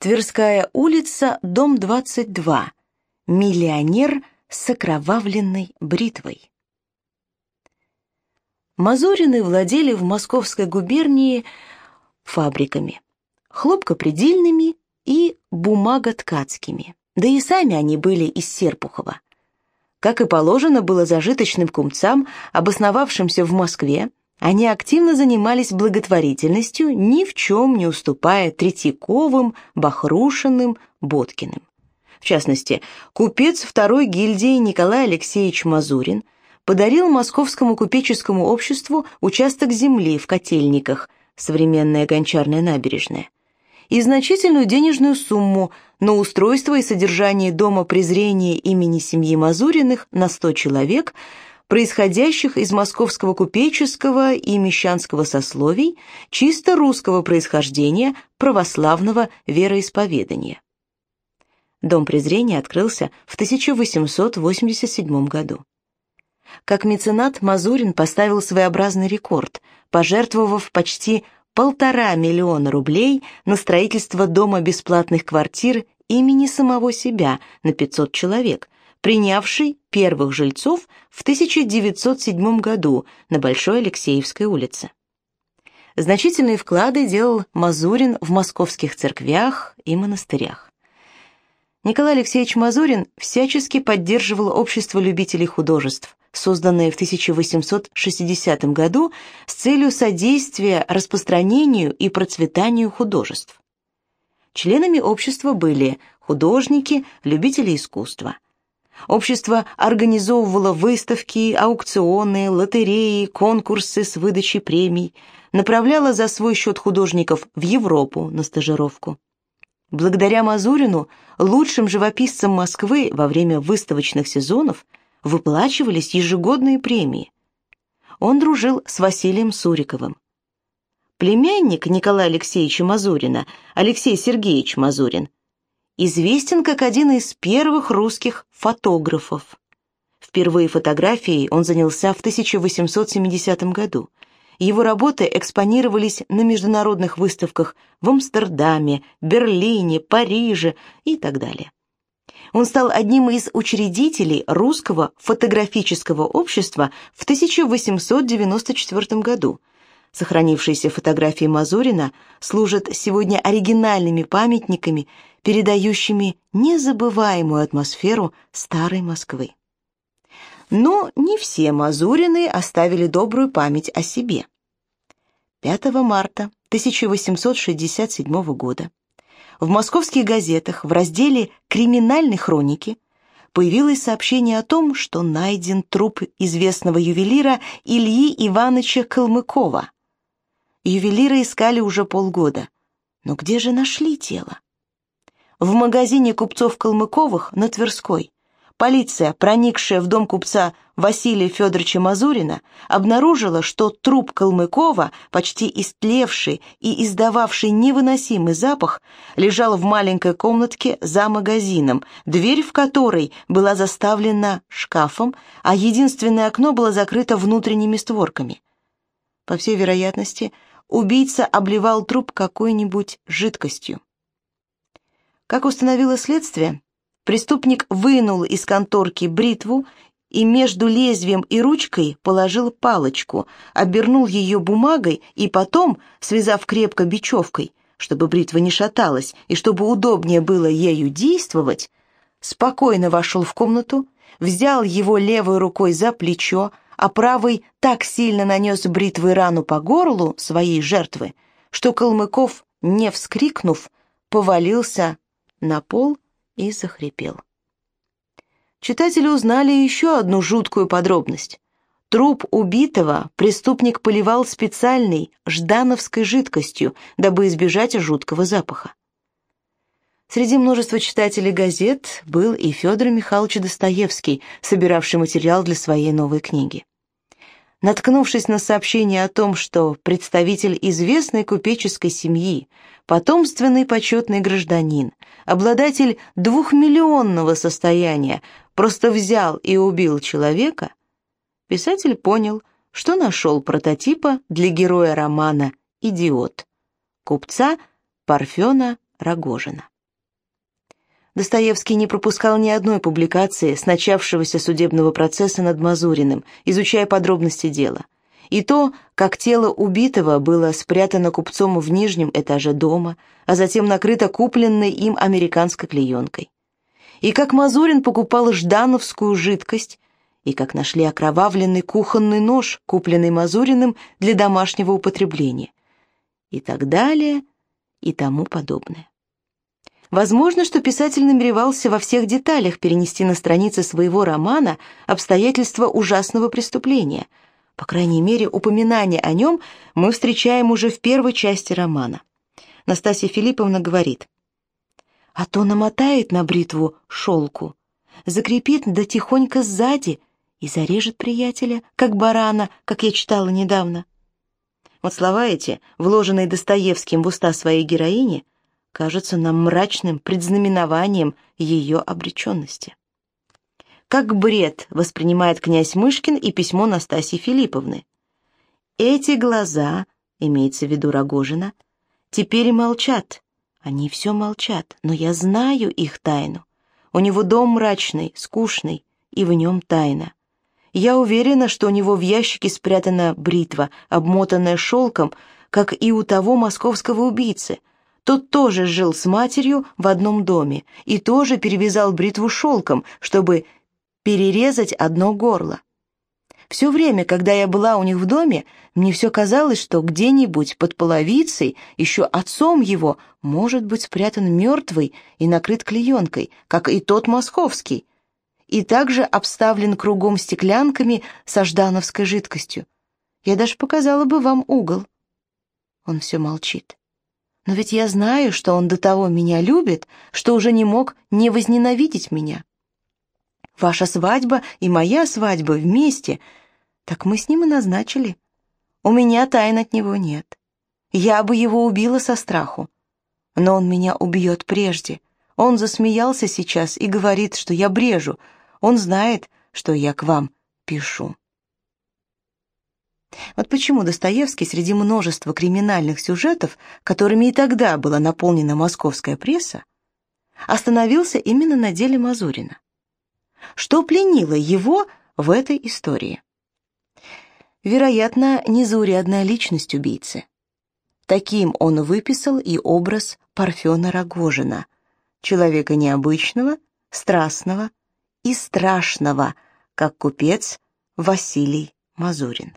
Тверская улица, дом 22. Миллионер с окровавленной бритвой. Мазурины владели в Московской губернии фабриками, хлопкопредельными и бумаготкацкими, да и сами они были из Серпухова. Как и положено было зажиточным кумцам, обосновавшимся в Москве, они активно занимались благотворительностью, ни в чем не уступая Третьяковым, Бахрушиным, Боткиным. В частности, купец второй гильдии Николай Алексеевич Мазурин подарил Московскому купеческому обществу участок земли в Котельниках, современная гончарная набережная, и значительную денежную сумму на устройство и содержание дома презрения имени семьи Мазуриных на 100 человек – происходящих из московского купеческого и мещанского сословий, чисто русского происхождения, православного вероисповедания. Дом презрения открылся в 1887 году. Как меценат Мазурин поставил своеобразный рекорд, пожертвовав почти полтора миллиона рублей на строительство дома бесплатных квартир имени самого себя на 500 человек – принявший первых жильцов в 1907 году на Большой Алексеевской улице. Значительные вклады делал Мазурин в московских церквях и монастырях. Николай Алексеевич Мазурин всячески поддерживал общество любителей художеств, созданное в 1860 году с целью содействия распространению и процветанию художеств. Членами общества были художники, любители искусства – Общество организовывало выставки, аукционы, лотереи, конкурсы с выдачей премий, направляло за свой счет художников в Европу на стажировку. Благодаря Мазурину лучшим живописцам Москвы во время выставочных сезонов выплачивались ежегодные премии. Он дружил с Василием Суриковым. Племянник Николая Алексеевича Мазурина, Алексей Сергеевич Мазурин, известен как один из первых русских фотографов. Впервые фотографией он занялся в 1870 году. Его работы экспонировались на международных выставках в Амстердаме, Берлине, Париже и так далее. Он стал одним из учредителей русского фотографического общества в 1894 году. Сохранившиеся фотографии Мазурина служат сегодня оригинальными памятниками передающими незабываемую атмосферу старой Москвы. Но не все Мазурины оставили добрую память о себе. 5 марта 1867 года в московских газетах в разделе «Криминальной хроники» появилось сообщение о том, что найден труп известного ювелира Ильи Ивановича Калмыкова. Ювелира искали уже полгода. Но где же нашли тело? В магазине купцов Калмыковых на Тверской полиция, проникшая в дом купца Василия Федоровича Мазурина, обнаружила, что труп Калмыкова, почти истлевший и издававший невыносимый запах, лежал в маленькой комнатке за магазином, дверь в которой была заставлена шкафом, а единственное окно было закрыто внутренними створками. По всей вероятности, убийца обливал труп какой-нибудь жидкостью. Как установило следствие, преступник вынул из конторки бритву и между лезвием и ручкой положил палочку, обернул ее бумагой и потом, связав крепко бечевкой, чтобы бритва не шаталась и чтобы удобнее было ею действовать, спокойно вошел в комнату, взял его левой рукой за плечо, а правой так сильно нанес бритвой рану по горлу своей жертвы, что Калмыков, не вскрикнув, повалился на пол и захрипел. Читатели узнали еще одну жуткую подробность. Труп убитого преступник поливал специальной ждановской жидкостью, дабы избежать жуткого запаха. Среди множества читателей газет был и Федор Михайлович Достоевский, собиравший материал для своей новой книги. Наткнувшись на сообщение о том, что представитель известной купеческой семьи, потомственный почетный гражданин, обладатель двухмиллионного состояния, просто взял и убил человека, писатель понял, что нашел прототипа для героя романа «Идиот» купца Парфена Рогожина. Достоевский не пропускал ни одной публикации с начавшегося судебного процесса над Мазуриным, изучая подробности дела. И то, как тело убитого было спрятано купцом в нижнем этаже дома, а затем накрыто купленной им американской клеенкой. И как Мазурин покупал ждановскую жидкость, и как нашли окровавленный кухонный нож, купленный Мазуриным для домашнего употребления. И так далее, и тому подобное. Возможно, что писатель намеревался во всех деталях перенести на страницы своего романа обстоятельства ужасного преступления. По крайней мере, упоминание о нем мы встречаем уже в первой части романа. Настасья Филипповна говорит, «А то намотает на бритву шелку, закрепит да тихонько сзади и зарежет приятеля, как барана, как я читала недавно». Вот слова эти, вложенные Достоевским в уста своей героини, кажется нам мрачным предзнаменованием ее обреченности. Как бред воспринимает князь Мышкин и письмо Настасьи Филипповны. Эти глаза, имеется в виду Рогожина, теперь молчат. Они все молчат, но я знаю их тайну. У него дом мрачный, скучный, и в нем тайна. Я уверена, что у него в ящике спрятана бритва, обмотанная шелком, как и у того московского убийцы — тот тоже жил с матерью в одном доме и тоже перевязал бритву шелком, чтобы перерезать одно горло. Все время, когда я была у них в доме, мне все казалось, что где-нибудь под половицей, еще отцом его, может быть спрятан мертвый и накрыт клеенкой, как и тот московский, и также обставлен кругом стеклянками со ждановской жидкостью. Я даже показала бы вам угол. Он все молчит. Но ведь я знаю, что он до того меня любит, что уже не мог не возненавидеть меня. Ваша свадьба и моя свадьба вместе, так мы с ним и назначили. У меня тайн от него нет. Я бы его убила со страху. Но он меня убьет прежде. Он засмеялся сейчас и говорит, что я брежу. Он знает, что я к вам пишу. Вот почему Достоевский среди множества криминальных сюжетов, которыми и тогда была наполнена московская пресса, остановился именно на деле Мазурина. Что пленило его в этой истории? Вероятно, незаурядная личность убийцы. Таким он выписал и образ Парфена Рогожина, человека необычного, страстного и страшного, как купец Василий Мазурин.